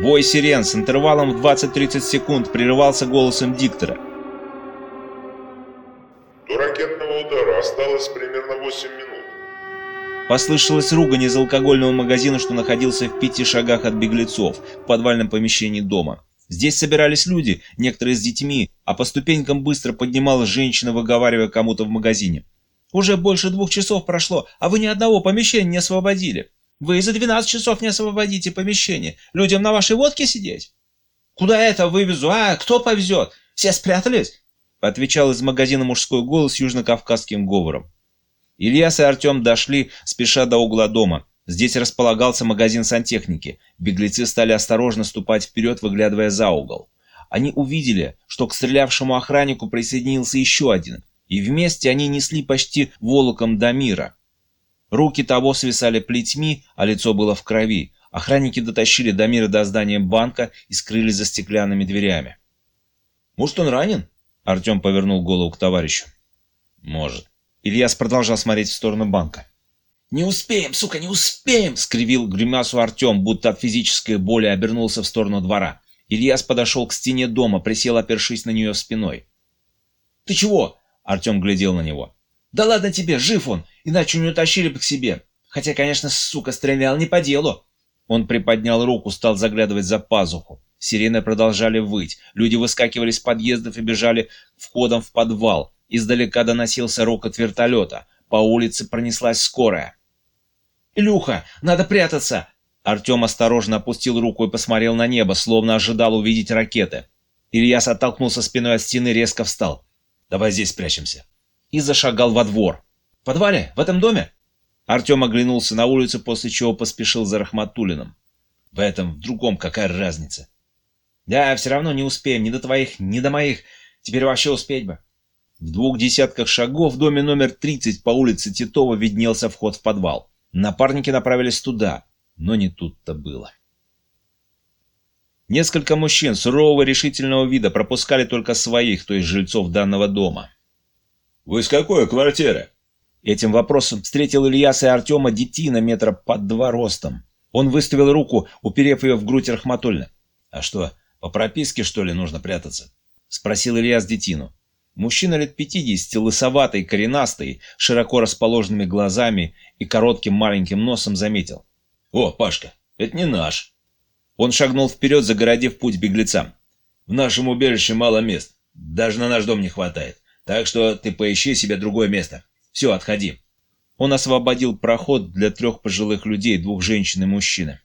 Вой сирен с интервалом в 20-30 секунд прерывался голосом диктора. До ракетного удара осталось примерно 8 минут. Послышалась ругань из алкогольного магазина, что находился в пяти шагах от беглецов, в подвальном помещении дома. Здесь собирались люди, некоторые с детьми, а по ступенькам быстро поднималась женщина, выговаривая кому-то в магазине. «Уже больше двух часов прошло, а вы ни одного помещения не освободили. Вы за 12 часов не освободите помещение. Людям на вашей водке сидеть?» «Куда это вывезу? А, кто повезет? Все спрятались?» Отвечал из магазина мужской голос южно-кавказским говором. Ильяс и Артем дошли, спеша до угла дома. Здесь располагался магазин сантехники. Беглецы стали осторожно ступать вперед, выглядывая за угол. Они увидели, что к стрелявшему охраннику присоединился еще один, и вместе они несли почти волоком до мира. Руки того свисали плетьми, а лицо было в крови. Охранники дотащили Дамира до здания банка и скрылись за стеклянными дверями. «Может, он ранен?» Артем повернул голову к товарищу. «Может». Ильяс продолжал смотреть в сторону банка. «Не успеем, сука, не успеем!» — скривил гримасу Артем, будто от физической боли обернулся в сторону двора. Ильяс подошел к стене дома, присел, опершись на нее спиной. «Ты чего?» — Артем глядел на него. «Да ладно тебе, жив он, иначе не утащили бы к себе. Хотя, конечно, сука, стрелял не по делу». Он приподнял руку, стал заглядывать за пазуху. Сирены продолжали выть. Люди выскакивали с подъездов и бежали входом в подвал. Издалека доносился рокот вертолета. По улице пронеслась скорая. «Илюха, надо прятаться!» Артем осторожно опустил руку и посмотрел на небо, словно ожидал увидеть ракеты. Ильяс оттолкнулся спиной от стены, резко встал. «Давай здесь спрячемся». И зашагал во двор. «В подвале? В этом доме?» Артем оглянулся на улицу, после чего поспешил за Рахматулиным. «В этом, в другом, какая разница?» «Да, все равно не успеем, ни до твоих, ни до моих. Теперь вообще успеть бы». В двух десятках шагов в доме номер 30 по улице Титова виднелся вход в подвал. Напарники направились туда, но не тут-то было. Несколько мужчин сурового решительного вида пропускали только своих, то есть жильцов данного дома. «Вы с какой квартиры?» Этим вопросом встретил Ильяс и Артема детина метра под два ростом. Он выставил руку, уперев ее в грудь Рахматульна. «А что, по прописке, что ли, нужно прятаться?» — спросил Ильяс детину. Мужчина лет пятидесяти, лысоватый, коренастый, широко расположенными глазами и коротким маленьким носом заметил. «О, Пашка, это не наш!» Он шагнул вперед, загородив путь беглецам. «В нашем убежище мало мест. Даже на наш дом не хватает. Так что ты поищи себе другое место. Все, отходи». Он освободил проход для трех пожилых людей, двух женщин и мужчины.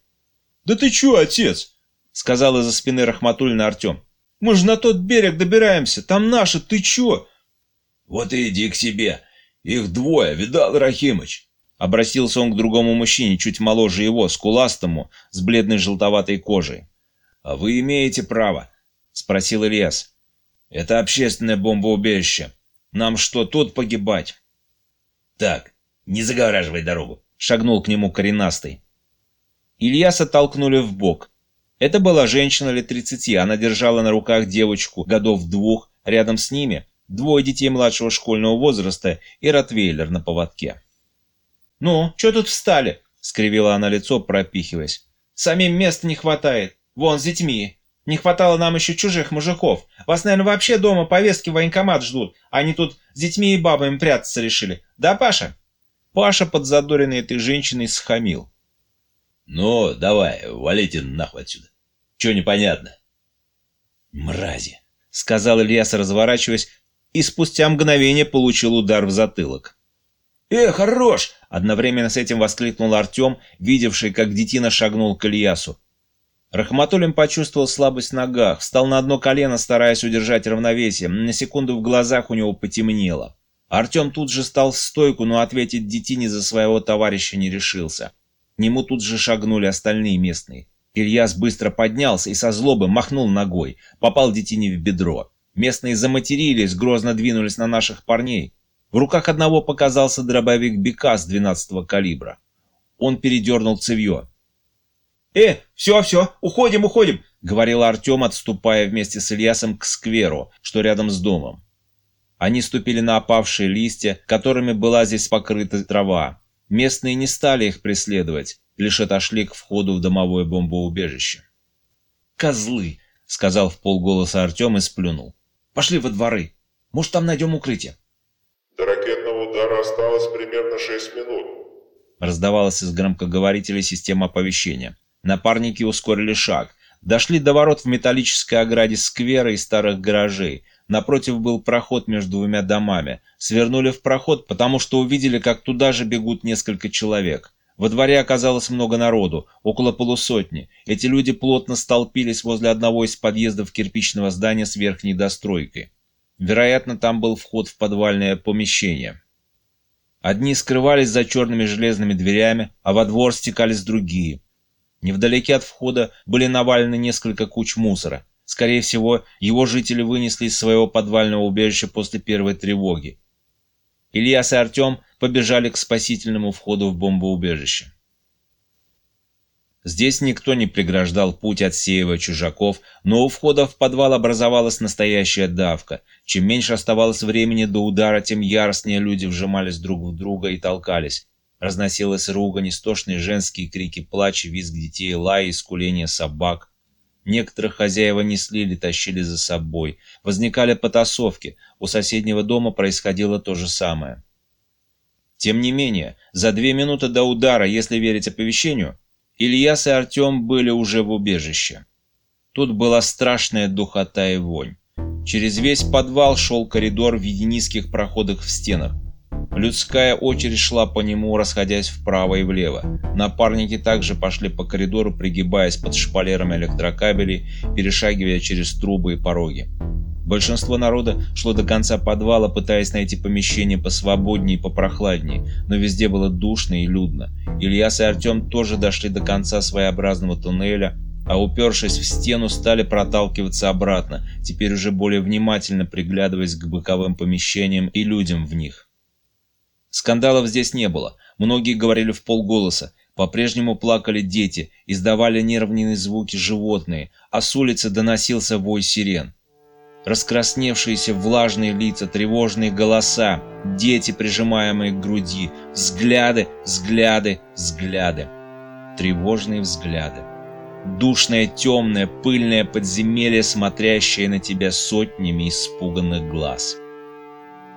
«Да ты чё, отец?» — сказал из-за спины Рахматульна Артем. Мы же на тот берег добираемся, там наши, ты чё?» «Вот и иди к себе. Их двое, видал, Рахимыч?» Обратился он к другому мужчине, чуть моложе его, скуластому, с бледной желтоватой кожей. «А вы имеете право?» — спросил Ильяс. «Это общественное бомбоубежище. Нам что, тут погибать?» «Так, не загораживай дорогу», — шагнул к нему коренастый. Ильяса толкнули в бок. Это была женщина лет 30, она держала на руках девочку годов двух, рядом с ними двое детей младшего школьного возраста и ротвейлер на поводке. «Ну, что тут встали?» — скривила она лицо, пропихиваясь. «Самим места не хватает. Вон, с детьми. Не хватало нам еще чужих мужиков. Вас, наверное, вообще дома повестки в военкомат ждут. Они тут с детьми и бабами прятаться решили. Да, Паша?» Паша, подзадоренный этой женщиной, схамил. «Ну, давай, валите нахуй отсюда. Че непонятно?» «Мрази!» — сказал Ильяс, разворачиваясь, и спустя мгновение получил удар в затылок. «Э, хорош!» — одновременно с этим воскликнул Артем, видевший, как детина шагнул к Ильясу. Рахматуллин почувствовал слабость в ногах, встал на одно колено, стараясь удержать равновесие. На секунду в глазах у него потемнело. Артем тут же стал в стойку, но ответить детине за своего товарища не решился. К нему тут же шагнули остальные местные. Ильяс быстро поднялся и со злобы махнул ногой, попал детине в бедро. Местные заматерились, грозно двинулись на наших парней. В руках одного показался дробовик Бекас 12-го калибра. Он передернул цевье. «Э, все, все, уходим, уходим!» — говорил Артем, отступая вместе с Ильясом к скверу, что рядом с домом. Они ступили на опавшие листья, которыми была здесь покрыта трава. Местные не стали их преследовать, лишь отошли к входу в домовое бомбоубежище. «Козлы!» — сказал в полголоса Артем и сплюнул. «Пошли во дворы. Может, там найдем укрытие». До ракетного удара осталось примерно 6 минут. Раздавалась из громкоговорителя система оповещения. Напарники ускорили шаг. Дошли до ворот в металлической ограде сквера и старых гаражей. Напротив был проход между двумя домами. Свернули в проход, потому что увидели, как туда же бегут несколько человек. Во дворе оказалось много народу, около полусотни. Эти люди плотно столпились возле одного из подъездов кирпичного здания с верхней достройкой. Вероятно, там был вход в подвальное помещение. Одни скрывались за черными железными дверями, а во двор стекались другие. Невдалеке от входа были навалены несколько куч мусора. Скорее всего, его жители вынесли из своего подвального убежища после первой тревоги. Ильяс и Артем побежали к спасительному входу в бомбоубежище. Здесь никто не преграждал путь, отсеивая чужаков, но у входа в подвал образовалась настоящая давка. Чем меньше оставалось времени до удара, тем яростнее люди вжимались друг в друга и толкались. Разносилась ругань, истошные женские крики, плач, визг детей, лай и скуление собак. Некоторых хозяева несли или тащили за собой. Возникали потасовки. У соседнего дома происходило то же самое. Тем не менее, за две минуты до удара, если верить оповещению, Ильяс и Артем были уже в убежище. Тут была страшная духота и вонь. Через весь подвал шел коридор в низких проходах в стенах. Людская очередь шла по нему, расходясь вправо и влево. Напарники также пошли по коридору, пригибаясь под шпалерами электрокабелей, перешагивая через трубы и пороги. Большинство народа шло до конца подвала, пытаясь найти помещение посвободнее и попрохладнее, но везде было душно и людно. Ильяс и Артем тоже дошли до конца своеобразного туннеля, а упершись в стену, стали проталкиваться обратно, теперь уже более внимательно приглядываясь к боковым помещениям и людям в них. Скандалов здесь не было, многие говорили в полголоса, по-прежнему плакали дети, издавали нервные звуки животные, а с улицы доносился вой сирен раскрасневшиеся влажные лица, тревожные голоса, дети, прижимаемые к груди, взгляды, взгляды, взгляды, тревожные взгляды. Душное, темное, пыльное подземелье, смотрящее на тебя сотнями испуганных глаз.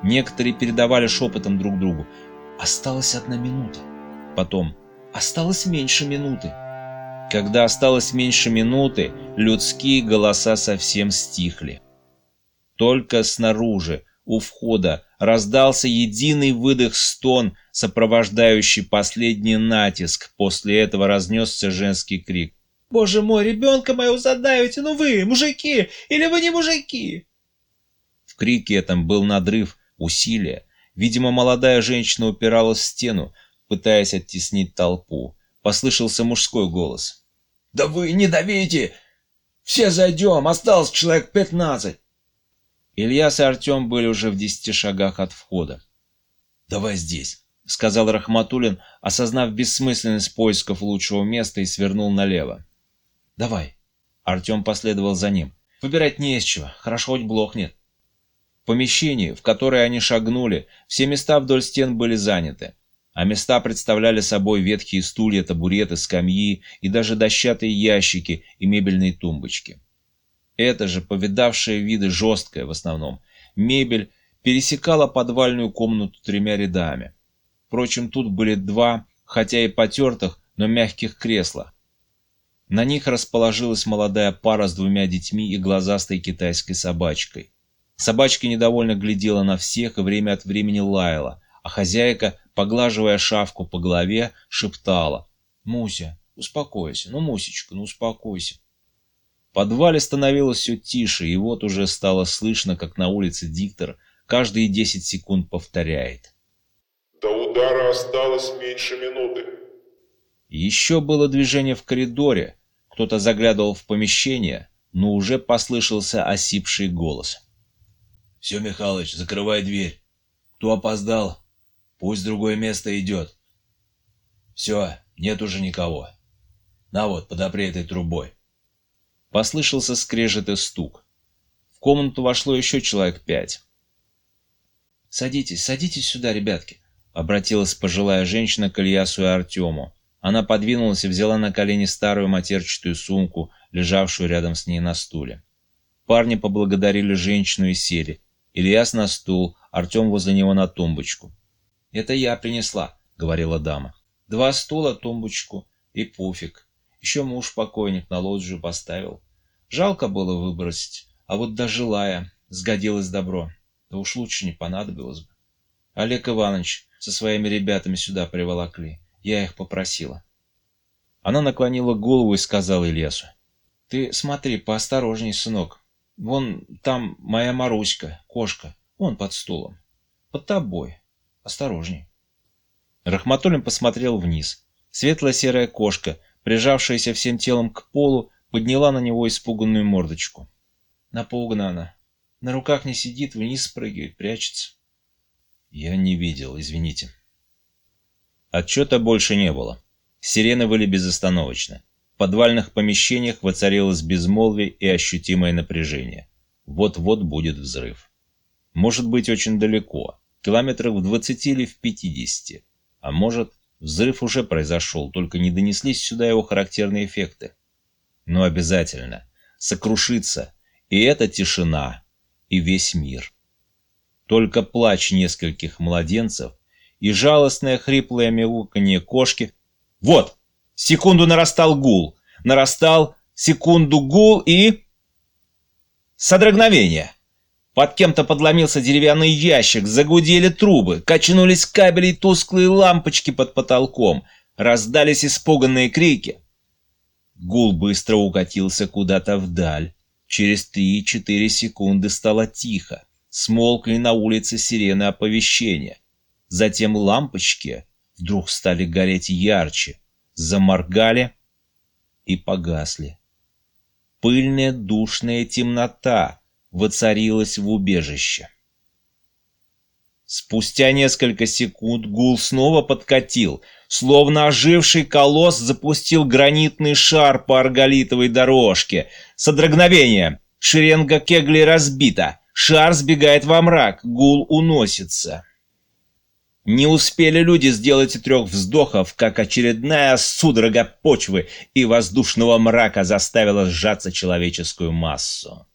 Некоторые передавали шепотом друг другу «Осталась одна минута». Потом «Осталось меньше минуты». Когда осталось меньше минуты, людские голоса совсем стихли. Только снаружи, у входа, раздался единый выдох-стон, сопровождающий последний натиск. После этого разнесся женский крик. «Боже мой, ребенка моего задавите! Ну вы, мужики! Или вы не мужики?» В крике этом был надрыв, усилие. Видимо, молодая женщина упиралась в стену, пытаясь оттеснить толпу. Послышался мужской голос. «Да вы не давите! Все зайдем, осталось человек пятнадцать!» Ильяс и Артем были уже в десяти шагах от входа. «Давай здесь», — сказал Рахматулин, осознав бессмысленность поисков лучшего места и свернул налево. «Давай». Артем последовал за ним. «Выбирать не из чего, хорошо хоть блох нет». Помещении, в которое они шагнули, все места вдоль стен были заняты, а места представляли собой ветхие стулья, табуреты, скамьи и даже дощатые ящики и мебельные тумбочки. Это же, повидавшая виды жесткая в основном, мебель пересекала подвальную комнату тремя рядами. Впрочем, тут были два, хотя и потертых, но мягких кресла. На них расположилась молодая пара с двумя детьми и глазастой китайской собачкой. Собачка недовольно глядела на всех и время от времени лаяла, а хозяйка, поглаживая шавку по голове, шептала. «Муся, успокойся, ну, Мусечка, ну успокойся» подвале становилось все тише, и вот уже стало слышно, как на улице диктор каждые 10 секунд повторяет. До удара осталось меньше минуты. Еще было движение в коридоре, кто-то заглядывал в помещение, но уже послышался осипший голос. «Все, Михалыч, закрывай дверь. Кто опоздал, пусть другое место идет. Все, нет уже никого. На вот, подопри этой трубой». Послышался скрежет и стук. В комнату вошло еще человек пять. «Садитесь, садитесь сюда, ребятки», — обратилась пожилая женщина к Ильясу и Артему. Она подвинулась и взяла на колени старую матерчатую сумку, лежавшую рядом с ней на стуле. Парни поблагодарили женщину и сели. Ильяс на стул, Артем возле него на тумбочку. «Это я принесла», — говорила дама. «Два стула, тумбочку и пуфик. Еще муж покойник на лоджию поставил. Жалко было выбросить, а вот дожилая, сгодилось добро. Да уж лучше не понадобилось бы. Олег Иванович со своими ребятами сюда приволокли. Я их попросила. Она наклонила голову и сказала Ильясу. «Ты смотри, поосторожней, сынок. Вон там моя Маруська, кошка, вон под стулом. Под тобой. Осторожней». Рахматуллин посмотрел вниз. Светлая серая кошка, прижавшаяся всем телом к полу, подняла на него испуганную мордочку. Напугана она. На руках не сидит, вниз спрыгивает, прячется. Я не видел, извините. Отчета больше не было. Сирены выли безостановочно. Подвальных помещениях воцарилось безмолвие и ощутимое напряжение. Вот-вот будет взрыв. Может быть, очень далеко, километров в 20 или в 50. А может, взрыв уже произошел, только не донеслись сюда его характерные эффекты. Но обязательно. Сокрушится. И эта тишина, и весь мир. Только плач нескольких младенцев и жалостное хриплое мяуканье кошки. Вот! Секунду нарастал гул. Нарастал, секунду гул и... Содрогновение. Под кем-то подломился деревянный ящик, загудели трубы, качнулись кабели и тусклые лампочки под потолком, раздались испуганные крики. Гул быстро укатился куда-то вдаль. Через три-четыре секунды стало тихо. Смолкли на улице сирены оповещения. Затем лампочки вдруг стали гореть ярче, заморгали и погасли. Пыльная душная темнота воцарилась в убежище. Спустя несколько секунд гул снова подкатил, словно оживший колосс запустил гранитный шар по арголитовой дорожке. Содрогновение! Шеренга кеглей разбита, шар сбегает во мрак, гул уносится. Не успели люди сделать трех вздохов, как очередная судорога почвы и воздушного мрака заставила сжаться человеческую массу.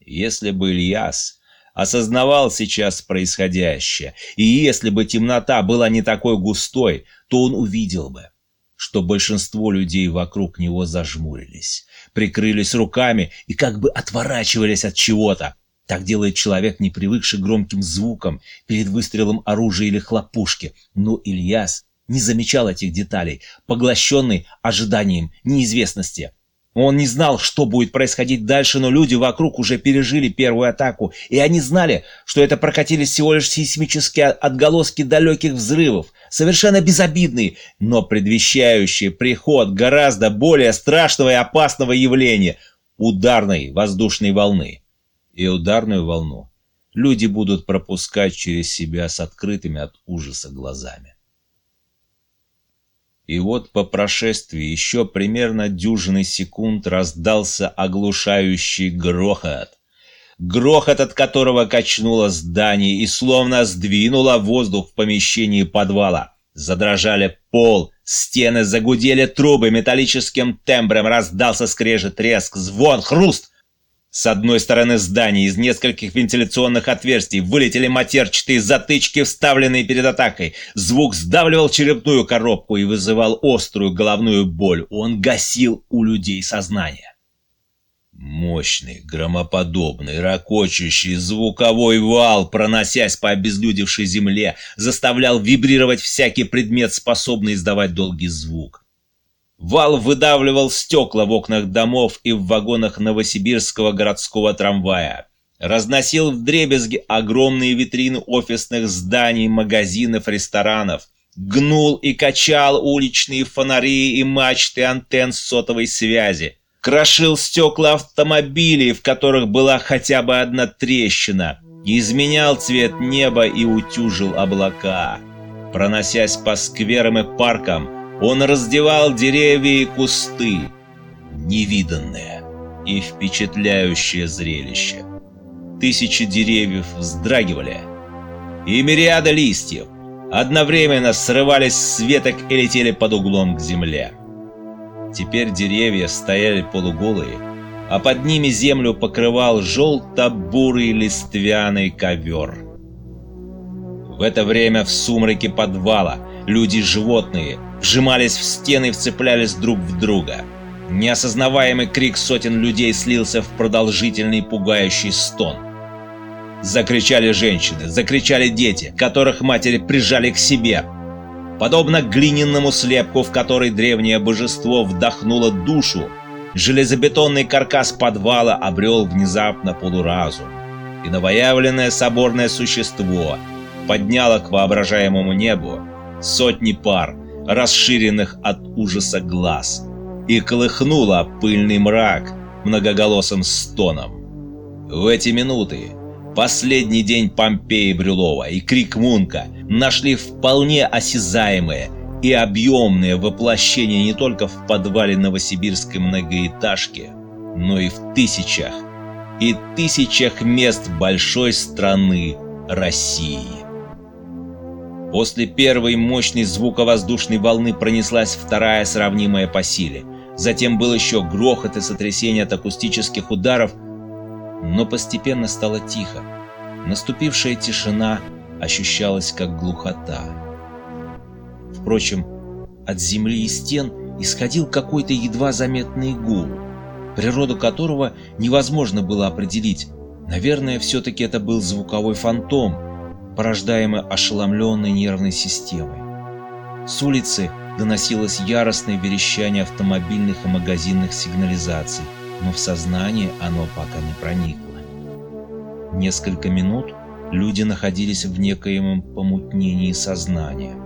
Если бы Ильяс осознавал сейчас происходящее, и если бы темнота была не такой густой, то он увидел бы, что большинство людей вокруг него зажмурились, прикрылись руками и как бы отворачивались от чего-то, так делает человек, не привыкший к громким звукам перед выстрелом оружия или хлопушки. Но Ильяс не замечал этих деталей, поглощенный ожиданием неизвестности. Он не знал, что будет происходить дальше, но люди вокруг уже пережили первую атаку, и они знали, что это прокатились всего лишь сейсмические отголоски далеких взрывов, совершенно безобидные, но предвещающие приход гораздо более страшного и опасного явления – ударной воздушной волны и ударную волну люди будут пропускать через себя с открытыми от ужаса глазами. И вот по прошествии еще примерно дюжины секунд раздался оглушающий грохот. Грохот, от которого качнуло здание и словно сдвинуло воздух в помещении подвала. Задрожали пол, стены загудели трубы металлическим тембром, раздался скрежет, треск, звон, хруст. С одной стороны здания из нескольких вентиляционных отверстий вылетели матерчатые затычки, вставленные перед атакой. Звук сдавливал черепную коробку и вызывал острую головную боль. Он гасил у людей сознание. Мощный, громоподобный, ракочущий звуковой вал, проносясь по обезлюдевшей земле, заставлял вибрировать всякий предмет, способный издавать долгий звук. Вал выдавливал стекла в окнах домов и в вагонах Новосибирского городского трамвая. Разносил в дребезги огромные витрины офисных зданий, магазинов, ресторанов. Гнул и качал уличные фонари и мачты антенн сотовой связи. Крошил стекла автомобилей, в которых была хотя бы одна трещина. Изменял цвет неба и утюжил облака. Проносясь по скверам и паркам, он раздевал деревья и кусты. Невиданное и впечатляющее зрелище. Тысячи деревьев вздрагивали, и мириада листьев, одновременно срывались с веток и летели под углом к земле. Теперь деревья стояли полуголые, а под ними землю покрывал желто-бурый листвяный ковер. В это время в сумраке подвала люди и животные вжимались в стены и вцеплялись друг в друга. Неосознаваемый крик сотен людей слился в продолжительный пугающий стон. Закричали женщины, закричали дети, которых матери прижали к себе. Подобно глиняному слепку, в который древнее божество вдохнуло душу, железобетонный каркас подвала обрел внезапно полуразум, и новоявленное соборное существо подняло к воображаемому небу сотни пар, расширенных от ужаса глаз, и колыхнуло пыльный мрак многоголосым стоном. В эти минуты последний день Помпеи Брюлова и Крик Мунка нашли вполне осязаемые и объемное воплощение не только в подвале новосибирской многоэтажки, но и в тысячах и тысячах мест большой страны России. После первой мощной звуковоздушной волны пронеслась вторая, сравнимая по силе. Затем был еще грохот и сотрясение от акустических ударов, но постепенно стало тихо. Наступившая тишина ощущалась как глухота. Впрочем, от земли и стен исходил какой-то едва заметный гул, природу которого невозможно было определить. Наверное, все-таки это был звуковой фантом, порождаемый ошеломленной нервной системой. С улицы доносилось яростное верещание автомобильных и магазинных сигнализаций, но в сознание оно пока не проникло. Несколько минут люди находились в некоем помутнении сознания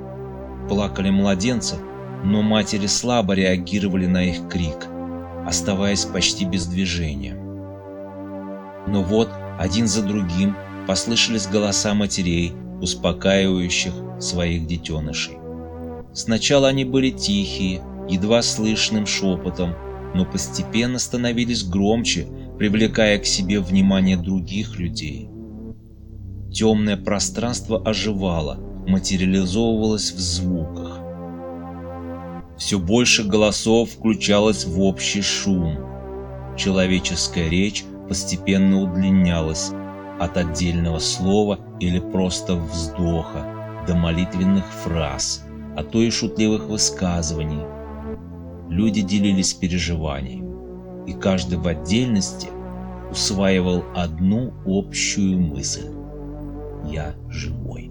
плакали младенцы, но матери слабо реагировали на их крик, оставаясь почти без движения. Но вот один за другим послышались голоса матерей, успокаивающих своих детенышей. Сначала они были тихие, едва слышным шепотом, но постепенно становились громче, привлекая к себе внимание других людей. Темное пространство оживало, материализовывалось в звуках. Все больше голосов включалось в общий шум. Человеческая речь постепенно удлинялась от отдельного слова или просто вздоха до молитвенных фраз, а то и шутливых высказываний. Люди делились переживаниями, и каждый в отдельности усваивал одну общую мысль. «Я живой».